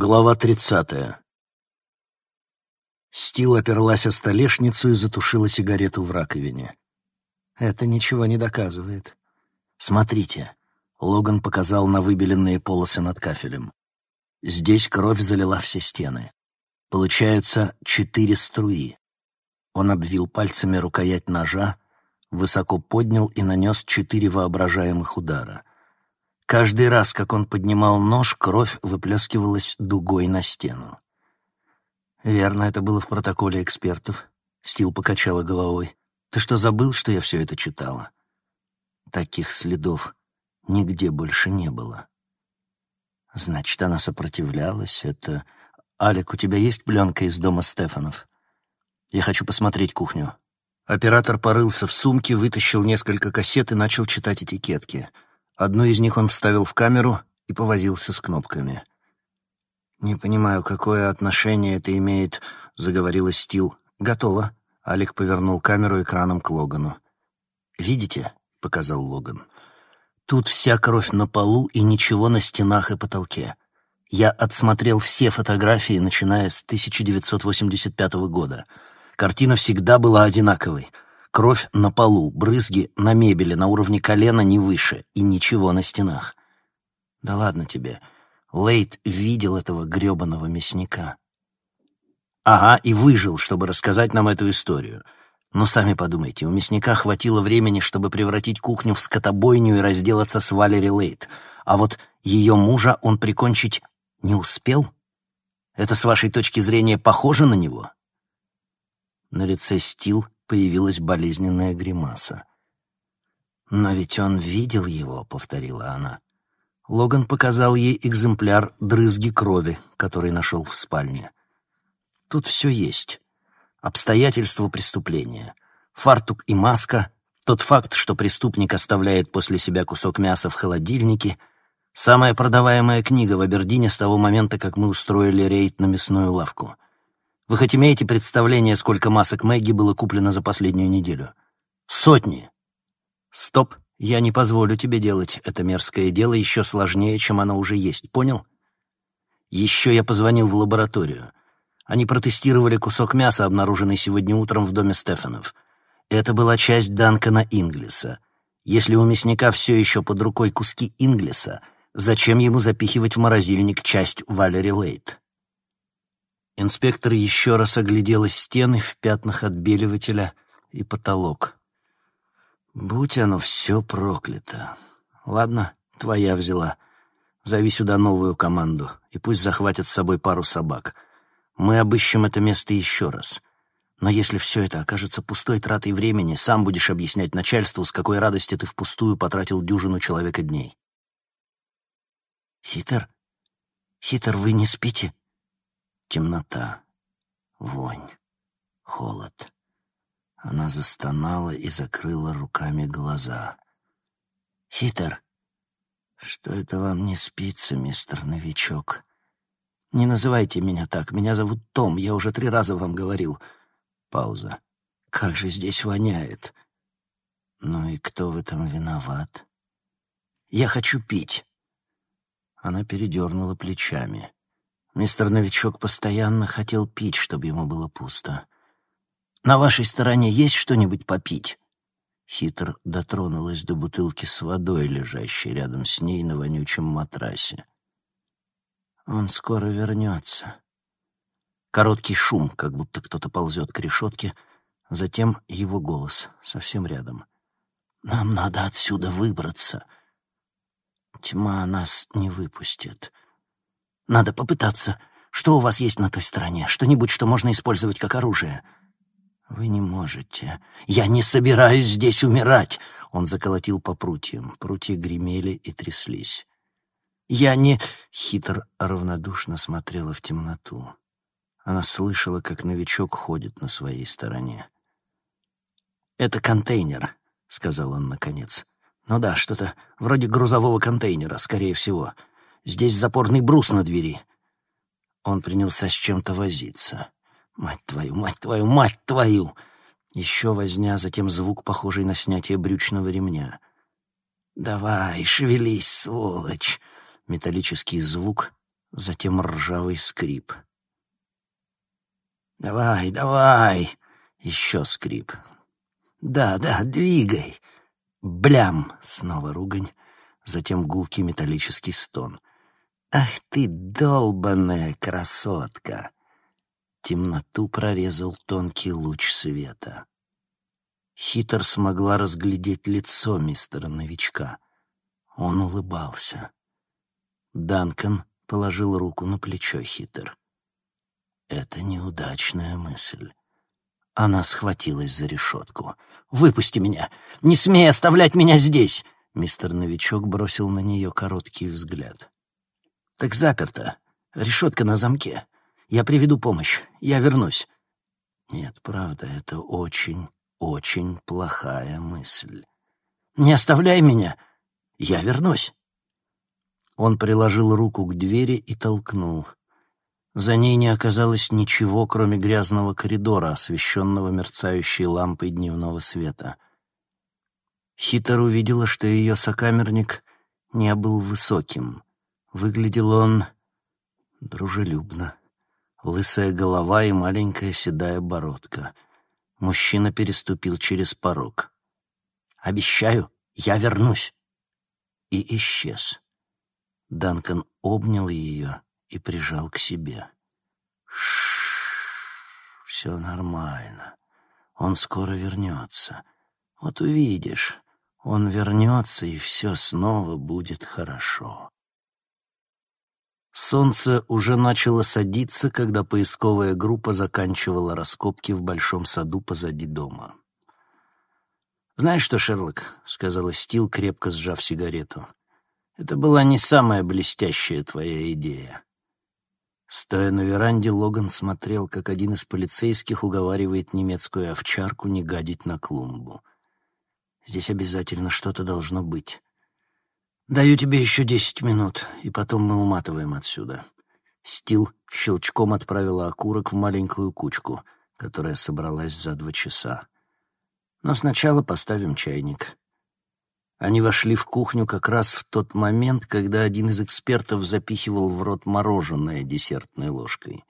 Глава тридцатая. Стил оперлась о столешницу и затушила сигарету в раковине. Это ничего не доказывает. Смотрите. Логан показал на выбеленные полосы над кафелем. Здесь кровь залила все стены. Получаются четыре струи. Он обвил пальцами рукоять ножа, высоко поднял и нанес четыре воображаемых удара. Каждый раз, как он поднимал нож, кровь выплескивалась дугой на стену. «Верно, это было в протоколе экспертов», — Стил покачала головой. «Ты что, забыл, что я все это читала?» Таких следов нигде больше не было. Значит, она сопротивлялась. Это... Алик, у тебя есть пленка из дома Стефанов? Я хочу посмотреть кухню. Оператор порылся в сумке, вытащил несколько кассет и начал читать этикетки — Одну из них он вставил в камеру и повозился с кнопками. «Не понимаю, какое отношение это имеет», — заговорила Стил. «Готово». Алик повернул камеру экраном к Логану. «Видите?» — показал Логан. «Тут вся кровь на полу и ничего на стенах и потолке. Я отсмотрел все фотографии, начиная с 1985 года. Картина всегда была одинаковой — Кровь на полу, брызги на мебели на уровне колена не выше и ничего на стенах. Да ладно тебе. Лейт видел этого грёбаного мясника. Ага, и выжил, чтобы рассказать нам эту историю. Но сами подумайте, у мясника хватило времени, чтобы превратить кухню в скотобойню и разделаться с Валери Лейт. А вот ее мужа он прикончить не успел? Это, с вашей точки зрения, похоже на него? На лице Стил появилась болезненная гримаса. «Но ведь он видел его», — повторила она. Логан показал ей экземпляр дрызги крови, который нашел в спальне. Тут все есть. Обстоятельства преступления. Фартук и маска, тот факт, что преступник оставляет после себя кусок мяса в холодильнике, самая продаваемая книга в Абердине с того момента, как мы устроили рейд на мясную лавку — вы хоть имеете представление, сколько масок Мэгги было куплено за последнюю неделю? Сотни. Стоп, я не позволю тебе делать это мерзкое дело еще сложнее, чем оно уже есть, понял? Еще я позвонил в лабораторию. Они протестировали кусок мяса, обнаруженный сегодня утром в доме Стефанов. Это была часть Данкана Инглиса. Если у мясника все еще под рукой куски Инглиса, зачем ему запихивать в морозильник часть Валери Лейт? Инспектор еще раз оглядела стены в пятнах отбеливателя и потолок. «Будь оно все проклято. Ладно, твоя взяла. Зови сюда новую команду, и пусть захватят с собой пару собак. Мы обыщем это место еще раз. Но если все это окажется пустой тратой времени, сам будешь объяснять начальству, с какой радости ты впустую потратил дюжину человека дней». «Хитер? Хитер, вы не спите?» Темнота, вонь, холод. Она застонала и закрыла руками глаза. «Хитер, что это вам не спится, мистер новичок? Не называйте меня так, меня зовут Том, я уже три раза вам говорил». Пауза. «Как же здесь воняет!» «Ну и кто в этом виноват?» «Я хочу пить!» Она передернула плечами. Мистер Новичок постоянно хотел пить, чтобы ему было пусто. «На вашей стороне есть что-нибудь попить?» Хитр дотронулась до бутылки с водой, лежащей рядом с ней на вонючем матрасе. «Он скоро вернется». Короткий шум, как будто кто-то ползет к решетке, затем его голос совсем рядом. «Нам надо отсюда выбраться. Тьма нас не выпустит». Надо попытаться. Что у вас есть на той стороне? Что-нибудь, что можно использовать как оружие?» «Вы не можете. Я не собираюсь здесь умирать!» Он заколотил по прутьям. Прутья гремели и тряслись. «Я не...» — хитр равнодушно смотрела в темноту. Она слышала, как новичок ходит на своей стороне. «Это контейнер», — сказал он наконец. «Ну да, что-то вроде грузового контейнера, скорее всего. Здесь запорный брус на двери». Он принялся с чем-то возиться. «Мать твою, мать твою, мать твою!» Еще возня, затем звук, похожий на снятие брючного ремня. «Давай, шевелись, сволочь!» Металлический звук, затем ржавый скрип. «Давай, давай!» Еще скрип. «Да, да, двигай!» «Блям!» — снова ругань, затем гулкий металлический стон. «Ах ты, долбаная красотка!» Темноту прорезал тонкий луч света. Хитр смогла разглядеть лицо мистера новичка. Он улыбался. Данкан положил руку на плечо Хитр. Это неудачная мысль. Она схватилась за решетку. «Выпусти меня! Не смей оставлять меня здесь!» Мистер Новичок бросил на нее короткий взгляд. «Так заперто. Решетка на замке. Я приведу помощь. Я вернусь». Нет, правда, это очень, очень плохая мысль. «Не оставляй меня! Я вернусь!» Он приложил руку к двери и толкнул. За ней не оказалось ничего, кроме грязного коридора, освещенного мерцающей лампой дневного света. Хитер увидела, что ее сокамерник не был высоким. Выглядел он дружелюбно. Лысая голова и маленькая седая бородка. Мужчина переступил через порог. «Обещаю, я вернусь!» И исчез. Данкан обнял ее и прижал к себе. Шш, все нормально. Он скоро вернется. Вот увидишь, он вернется, и все снова будет хорошо. Солнце уже начало садиться, когда поисковая группа заканчивала раскопки в большом саду позади дома. «Знаешь что, Шерлок?» — сказала Стил, крепко сжав сигарету. «Это была не самая блестящая твоя идея. Стоя на веранде, Логан смотрел, как один из полицейских уговаривает немецкую овчарку не гадить на клумбу. «Здесь обязательно что-то должно быть. Даю тебе еще десять минут, и потом мы уматываем отсюда». Стил щелчком отправила окурок в маленькую кучку, которая собралась за два часа. «Но сначала поставим чайник». Они вошли в кухню как раз в тот момент, когда один из экспертов запихивал в рот мороженое десертной ложкой.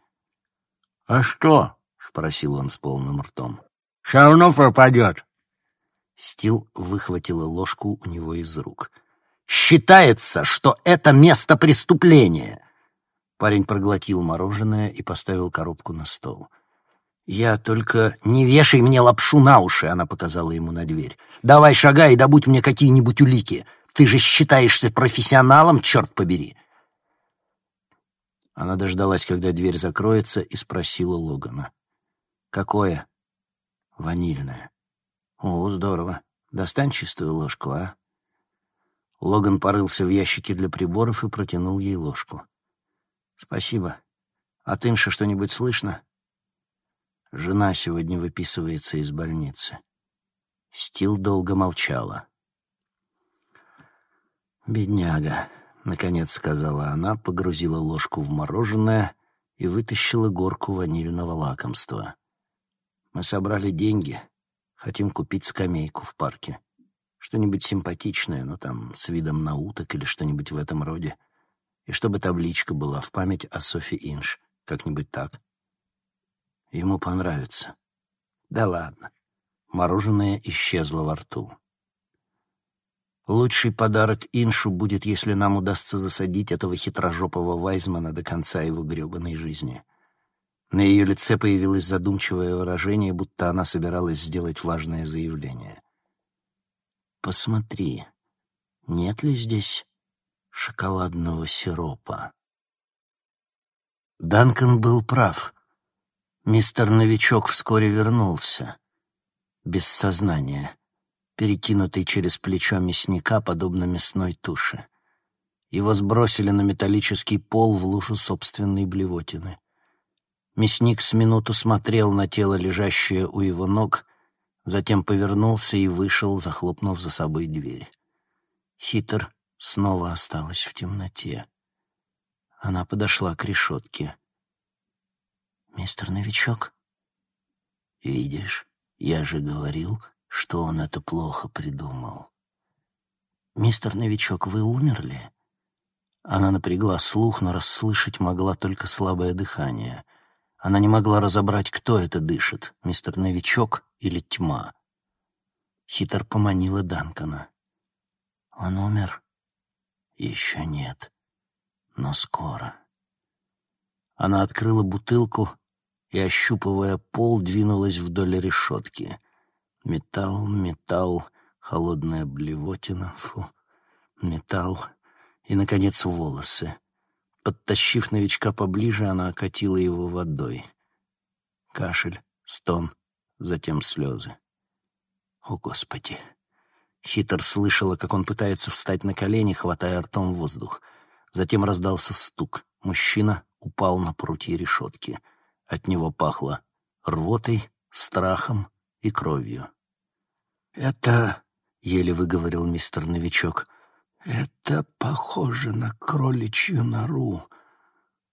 «А что?» — спросил он с полным ртом. «Все равно пропадет». Стил выхватила ложку у него из рук. «Считается, что это место преступления!» Парень проглотил мороженое и поставил коробку на стол. «Я только... Не вешай мне лапшу на уши!» — она показала ему на дверь. «Давай шагай и добудь мне какие-нибудь улики. Ты же считаешься профессионалом, черт побери!» Она дождалась, когда дверь закроется, и спросила Логана. «Какое?» «Ванильное». «О, здорово. Достань чистую ложку, а?» Логан порылся в ящике для приборов и протянул ей ложку. «Спасибо. От Инша что-нибудь слышно?» Жена сегодня выписывается из больницы. Стил долго молчала. «Бедняга», — наконец сказала она, погрузила ложку в мороженое и вытащила горку ванильного лакомства. «Мы собрали деньги, хотим купить скамейку в парке. Что-нибудь симпатичное, ну там, с видом на уток или что-нибудь в этом роде. И чтобы табличка была в память о Софи Инш, как-нибудь так». Ему понравится. Да ладно. Мороженое исчезло во рту. Лучший подарок Иншу будет, если нам удастся засадить этого хитрожопого Вайзмана до конца его гребаной жизни. На ее лице появилось задумчивое выражение, будто она собиралась сделать важное заявление. «Посмотри, нет ли здесь шоколадного сиропа?» Данкан был прав. Мистер Новичок вскоре вернулся. Без сознания, перекинутый через плечо мясника, подобно мясной туше. Его сбросили на металлический пол в лужу собственной блевотины. Мясник с минуту смотрел на тело, лежащее у его ног, затем повернулся и вышел, захлопнув за собой дверь. Хитр снова осталась в темноте. Она подошла к решетке — мистер Новичок?» «Видишь, я же говорил, что он это плохо придумал». «Мистер Новичок, вы умерли?» Она напрягла слух, но расслышать могла только слабое дыхание. Она не могла разобрать, кто это дышит, мистер Новичок или тьма. Хитр поманила Данкона. «Он умер?» «Еще нет, но скоро». Она открыла бутылку и, ощупывая пол, двинулась вдоль решетки. Металл, металл, холодная блевотина, фу, металл и, наконец, волосы. Подтащив новичка поближе, она окатила его водой. Кашель, стон, затем слезы. О, Господи! Хитр слышала, как он пытается встать на колени, хватая ртом воздух. Затем раздался стук. Мужчина упал на прутье решетки. От него пахло рвотой, страхом и кровью. «Это...» — еле выговорил мистер Новичок. «Это похоже на кроличью нору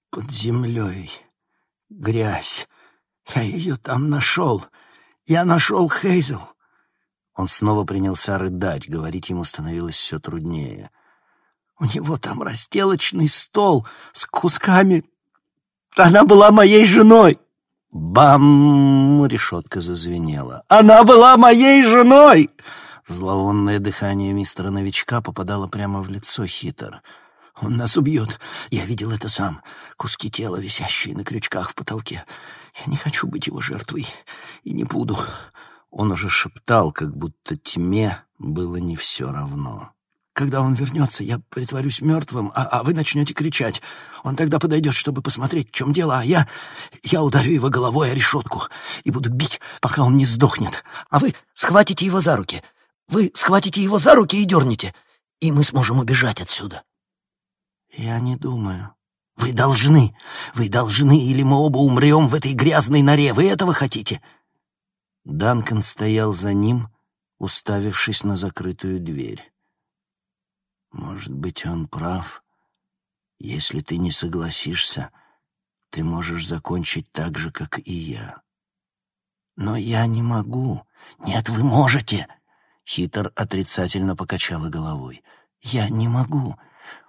под землей. Грязь. Я ее там нашел. Я нашел Хейзел». Он снова принялся рыдать, говорить ему становилось все труднее. «У него там разделочный стол с кусками она была моей женой!» Бам! Решетка зазвенела. «Она была моей женой!» Зловонное дыхание мистера Новичка попадало прямо в лицо Хитер. «Он нас убьет. Я видел это сам. Куски тела, висящие на крючках в потолке. Я не хочу быть его жертвой. И не буду». Он уже шептал, как будто тьме было не все равно. Когда он вернется, я притворюсь мертвым, а, а вы начнете кричать. Он тогда подойдет, чтобы посмотреть, в чем дело, а я... Я ударю его головой о решетку и буду бить, пока он не сдохнет. А вы схватите его за руки. Вы схватите его за руки и дернете, и мы сможем убежать отсюда. Я не думаю. Вы должны. Вы должны, или мы оба умрем в этой грязной норе. Вы этого хотите?» Данкан стоял за ним, уставившись на закрытую дверь. Может быть, он прав. Если ты не согласишься, ты можешь закончить так же, как и я. Но я не могу. Нет, вы можете. Хитр отрицательно покачала головой. Я не могу.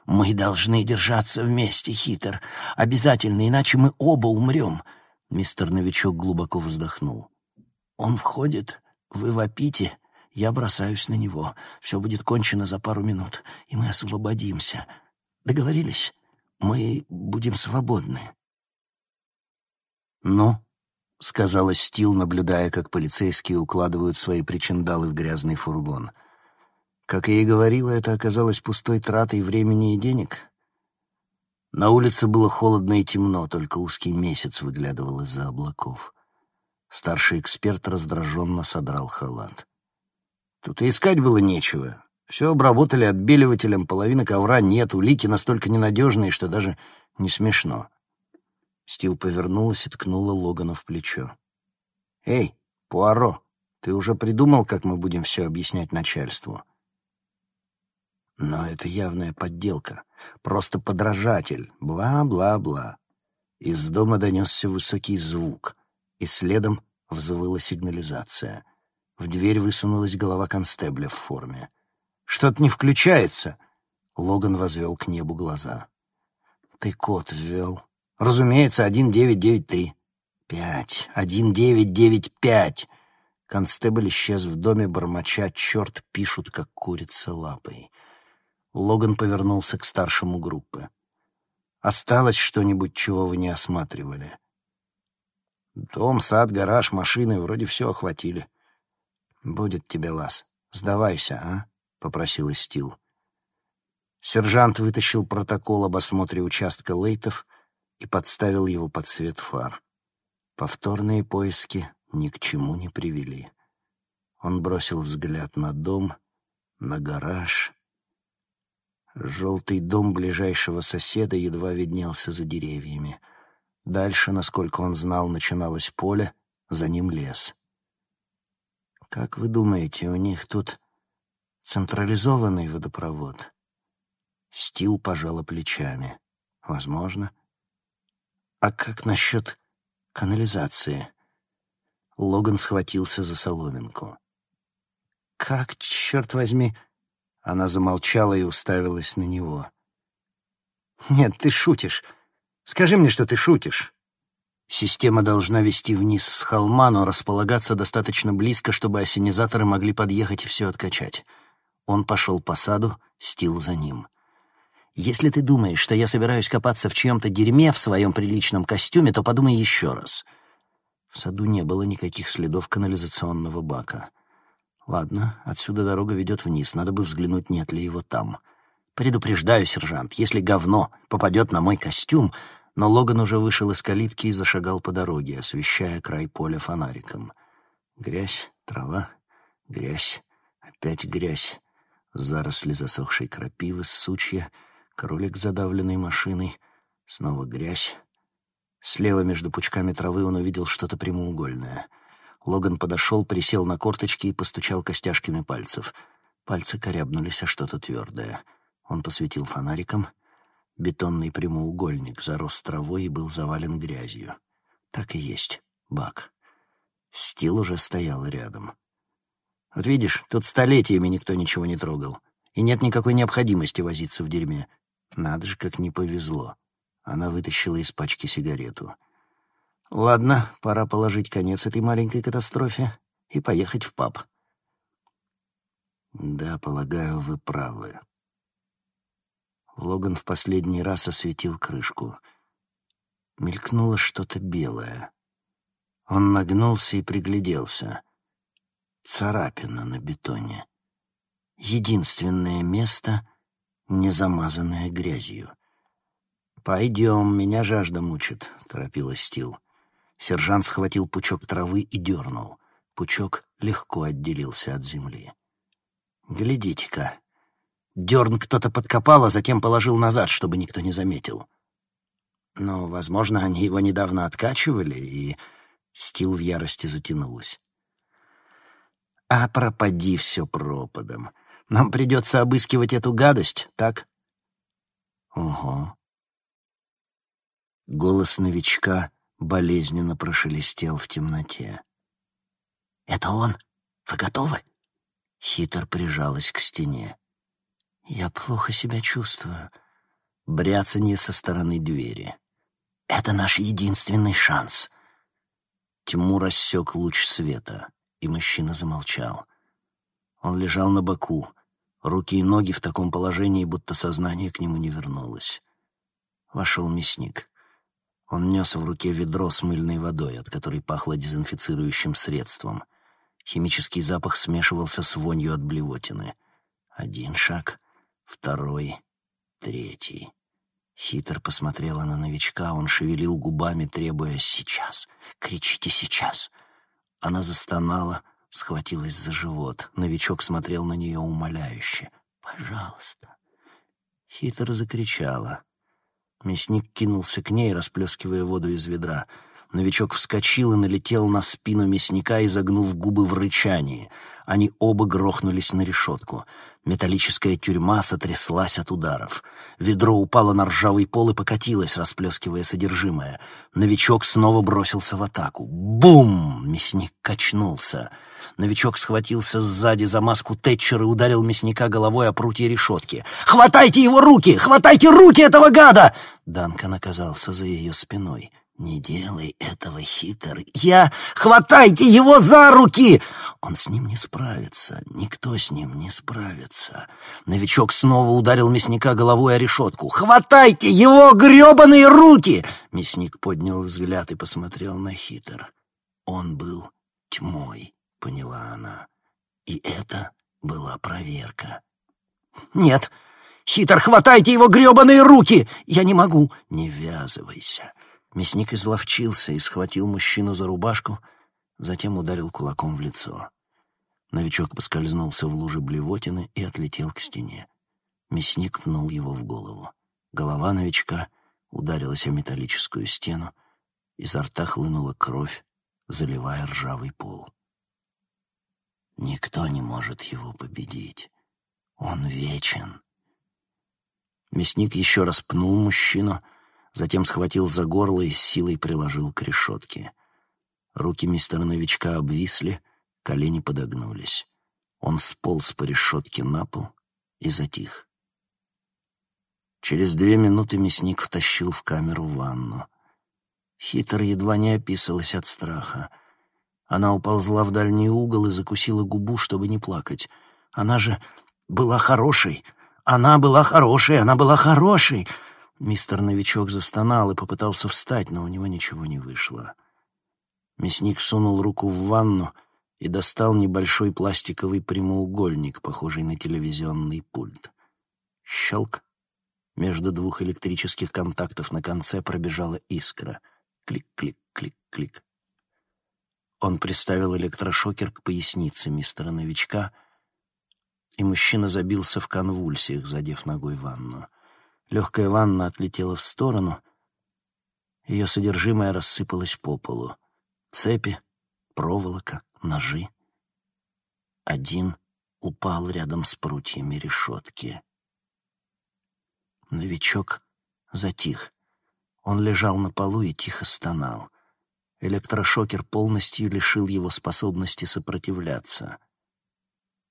Мы должны держаться вместе, Хитр. Обязательно, иначе мы оба умрем. Мистер Новичок глубоко вздохнул. Он входит, вы вопите, я бросаюсь на него. Все будет кончено за пару минут, и мы освободимся. Договорились? Мы будем свободны. «Ну?» — сказала Стил, наблюдая, как полицейские укладывают свои причиндалы в грязный фургон. Как я и говорила, это оказалось пустой тратой времени и денег. На улице было холодно и темно, только узкий месяц выглядывал из-за облаков. Старший эксперт раздраженно содрал халат. Тут и искать было нечего. Все обработали отбеливателем, половины ковра нет, улики настолько ненадежные, что даже не смешно. Стил повернулась и ткнула Логана в плечо. «Эй, Пуаро, ты уже придумал, как мы будем все объяснять начальству?» Но это явная подделка. Просто подражатель. Бла-бла-бла. Из дома донесся высокий звук, и следом взвыла сигнализация — в дверь высунулась голова констебля в форме. «Что-то не включается!» Логан возвел к небу глаза. «Ты код ввел?» «Разумеется, один девять девять три». «Пять. Один девять девять пять». Констебль исчез в доме, бормоча «Черт, пишут, как курица лапой». Логан повернулся к старшему группы. «Осталось что-нибудь, чего вы не осматривали?» «Дом, сад, гараж, машины, вроде все охватили». «Будет тебе, Лас. Сдавайся, а?» — попросил Стил. Сержант вытащил протокол об осмотре участка Лейтов и подставил его под свет фар. Повторные поиски ни к чему не привели. Он бросил взгляд на дом, на гараж. Желтый дом ближайшего соседа едва виднелся за деревьями. Дальше, насколько он знал, начиналось поле, за ним лес. Как вы думаете, у них тут централизованный водопровод? Стил пожала плечами. Возможно. А как насчет канализации? Логан схватился за соломинку. Как, черт возьми... Она замолчала и уставилась на него. Нет, ты шутишь. Скажи мне, что ты шутишь. Система должна вести вниз с холма, но располагаться достаточно близко, чтобы осенизаторы могли подъехать и все откачать. Он пошел по саду, стил за ним. Если ты думаешь, что я собираюсь копаться в чьем-то дерьме в своем приличном костюме, то подумай еще раз. В саду не было никаких следов канализационного бака. Ладно, отсюда дорога ведет вниз, надо бы взглянуть, нет ли его там. Предупреждаю, сержант, если говно попадет на мой костюм... Но Логан уже вышел из калитки и зашагал по дороге, освещая край поля фонариком. Грязь, трава, грязь, опять грязь, заросли засохшей крапивы, сучья, кролик, задавленный машиной, снова грязь. Слева между пучками травы он увидел что-то прямоугольное. Логан подошел, присел на корточки и постучал костяшками пальцев. Пальцы корябнулись о что-то твердое — он посветил фонариком. Бетонный прямоугольник зарос травой и был завален грязью. Так и есть, бак. Стил уже стоял рядом. Вот видишь, тут столетиями никто ничего не трогал. И нет никакой необходимости возиться в дерьме. Надо же, как не повезло. Она вытащила из пачки сигарету. Ладно, пора положить конец этой маленькой катастрофе и поехать в паб. Да, полагаю, вы правы. Логан в последний раз осветил крышку. Мелькнуло что-то белое. Он нагнулся и пригляделся. Царапина на бетоне. Единственное место, не замазанное грязью. «Пойдем, меня жажда мучит», — торопилась Стил. Сержант схватил пучок травы и дернул. Пучок легко отделился от земли. «Глядите-ка, Дерн кто-то подкопал, а затем положил назад, чтобы никто не заметил. Но, возможно, они его недавно откачивали, и Стил в ярости затянулась. А пропади все пропадом. Нам придется обыскивать эту гадость, так? Ого. Голос новичка болезненно прошелестел в темноте. «Это он? Вы готовы?» Хитр прижалась к стене. «Я плохо себя чувствую». Бряцанье со стороны двери. «Это наш единственный шанс». Тьму рассек луч света, и мужчина замолчал. Он лежал на боку, руки и ноги в таком положении, будто сознание к нему не вернулось. Вошел мясник. Он нес в руке ведро с мыльной водой, от которой пахло дезинфицирующим средством. Химический запах смешивался с вонью от блевотины. Один шаг, второй, третий. Хитр посмотрела на новичка, он шевелил губами, требуя «сейчас! Кричите сейчас!» Она застонала, схватилась за живот. Новичок смотрел на нее умоляюще. «Пожалуйста!» Хитр закричала. Мясник кинулся к ней, расплескивая воду из ведра — Новичок вскочил и налетел на спину мясника, изогнув губы в рычании. Они оба грохнулись на решетку. Металлическая тюрьма сотряслась от ударов. Ведро упало на ржавый пол и покатилось, расплескивая содержимое. Новичок снова бросился в атаку. Бум! Мясник качнулся. Новичок схватился сзади за маску Тэтчер и ударил мясника головой о прутье решетки. «Хватайте его руки! Хватайте руки этого гада!» Данкан оказался за ее спиной. «Не делай этого, хитр. Я... Хватайте его за руки!» Он с ним не справится. Никто с ним не справится. Новичок снова ударил мясника головой о решетку. «Хватайте его гребаные руки!» Мясник поднял взгляд и посмотрел на хитр. Он был тьмой, поняла она. И это была проверка. «Нет! Хитр, хватайте его гребаные руки! Я не могу! Не ввязывайся!» Мясник изловчился и схватил мужчину за рубашку, затем ударил кулаком в лицо. Новичок поскользнулся в луже блевотины и отлетел к стене. Мясник пнул его в голову. Голова новичка ударилась о металлическую стену, изо рта хлынула кровь, заливая ржавый пол. Никто не может его победить. Он вечен. Мясник еще раз пнул мужчину — затем схватил за горло и с силой приложил к решетке. Руки мистера новичка обвисли, колени подогнулись. Он сполз по решетке на пол и затих. Через две минуты мясник втащил в камеру ванну. Хитр едва не описалась от страха. Она уползла в дальний угол и закусила губу, чтобы не плакать. Она же была хорошей. Она была хорошей, она была хорошей. Мистер Новичок застонал и попытался встать, но у него ничего не вышло. Мясник сунул руку в ванну и достал небольшой пластиковый прямоугольник, похожий на телевизионный пульт. Щелк. Между двух электрических контактов на конце пробежала искра. Клик-клик-клик-клик. Он приставил электрошокер к пояснице мистера Новичка, и мужчина забился в конвульсиях, задев ногой ванну. Легкая ванна отлетела в сторону, ее содержимое рассыпалось по полу. Цепи, проволока, ножи. Один упал рядом с прутьями решетки. Новичок затих. Он лежал на полу и тихо стонал. Электрошокер полностью лишил его способности сопротивляться.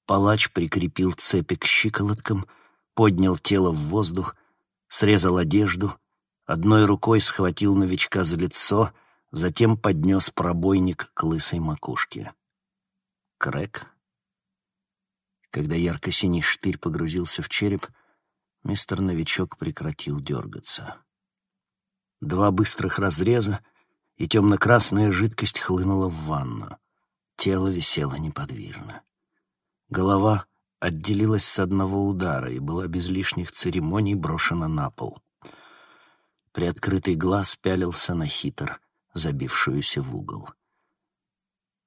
Палач прикрепил цепи к щиколоткам, поднял тело в воздух, срезал одежду, одной рукой схватил новичка за лицо, затем поднес пробойник к лысой макушке. Крэк. Когда ярко-синий штырь погрузился в череп, мистер Новичок прекратил дергаться. Два быстрых разреза — и темно-красная жидкость хлынула в ванну. Тело висело неподвижно. Голова отделилась с одного удара и была без лишних церемоний брошена на пол. Приоткрытый глаз пялился на хитр, забившуюся в угол.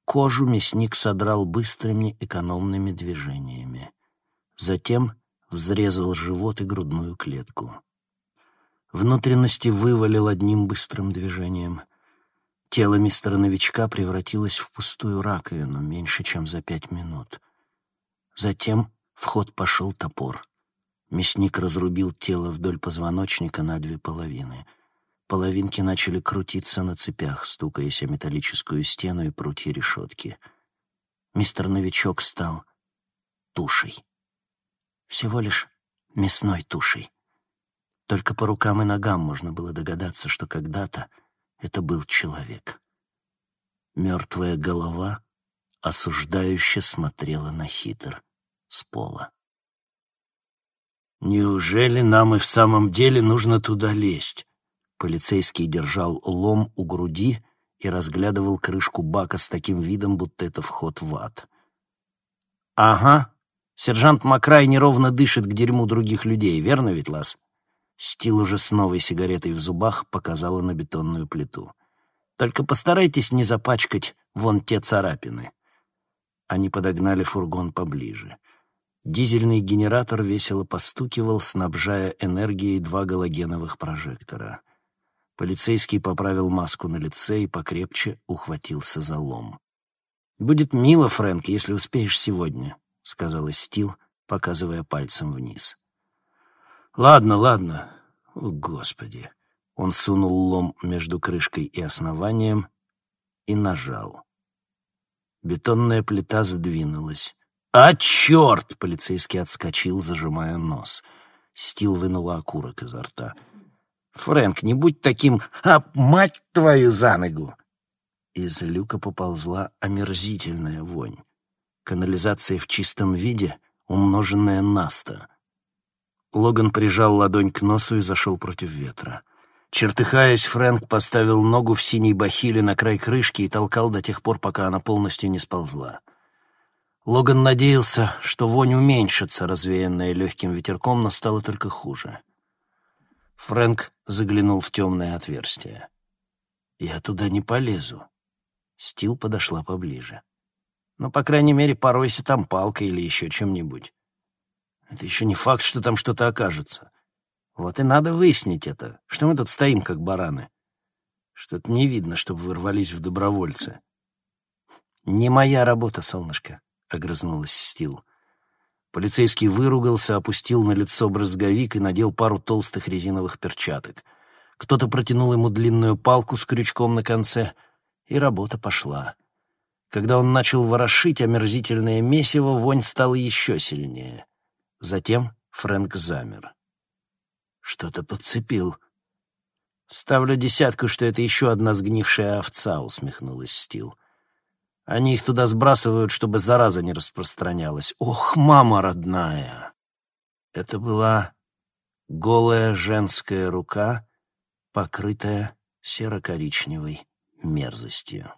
Кожу мясник содрал быстрыми экономными движениями. Затем взрезал живот и грудную клетку. Внутренности вывалил одним быстрым движением. Тело мистера Новичка превратилось в пустую раковину меньше, чем за пять минут. Затем в ход пошел топор. Мясник разрубил тело вдоль позвоночника на две половины. Половинки начали крутиться на цепях, стукаясь о металлическую стену и прутья решетки. Мистер Новичок стал тушей. Всего лишь мясной тушей. Только по рукам и ногам можно было догадаться, что когда-то это был человек. Мертвая голова осуждающе смотрела на хитр с пола. «Неужели нам и в самом деле нужно туда лезть?» Полицейский держал лом у груди и разглядывал крышку бака с таким видом, будто это вход в ад. «Ага. Сержант Макрай неровно дышит к дерьму других людей, верно ведь, Лас?» Стил уже с новой сигаретой в зубах показала на бетонную плиту. «Только постарайтесь не запачкать вон те царапины». Они подогнали фургон поближе. Дизельный генератор весело постукивал, снабжая энергией два галогеновых прожектора. Полицейский поправил маску на лице и покрепче ухватился за лом. «Будет мило, Фрэнк, если успеешь сегодня», — сказала Стил, показывая пальцем вниз. «Ладно, ладно. О, Господи!» Он сунул лом между крышкой и основанием и нажал. Бетонная плита сдвинулась. «А, черт!» — полицейский отскочил, зажимая нос. Стил вынула окурок изо рта. «Фрэнк, не будь таким... А, мать твою, за ногу!» Из люка поползла омерзительная вонь. Канализация в чистом виде, умноженная на сто — Логан прижал ладонь к носу и зашел против ветра. Чертыхаясь, Фрэнк поставил ногу в синей бахиле на край крышки и толкал до тех пор, пока она полностью не сползла. Логан надеялся, что вонь уменьшится, развеянная легким ветерком, но стало только хуже. Фрэнк заглянул в темное отверстие. «Я туда не полезу». Стил подошла поближе. «Ну, по крайней мере, поройся там палкой или еще чем-нибудь. Это еще не факт, что там что-то окажется. Вот и надо выяснить это. Что мы тут стоим, как бараны? Что-то не видно, чтобы вы рвались в добровольцы. «Не моя работа, солнышко», — огрызнулась Стил. Полицейский выругался, опустил на лицо брызговик и надел пару толстых резиновых перчаток. Кто-то протянул ему длинную палку с крючком на конце, и работа пошла. Когда он начал ворошить омерзительное месиво, вонь стала еще сильнее. Затем Фрэнк замер. Что-то подцепил. «Ставлю десятку, что это еще одна сгнившая овца», — усмехнулась Стил. «Они их туда сбрасывают, чтобы зараза не распространялась. Ох, мама родная!» Это была голая женская рука, покрытая серо-коричневой мерзостью.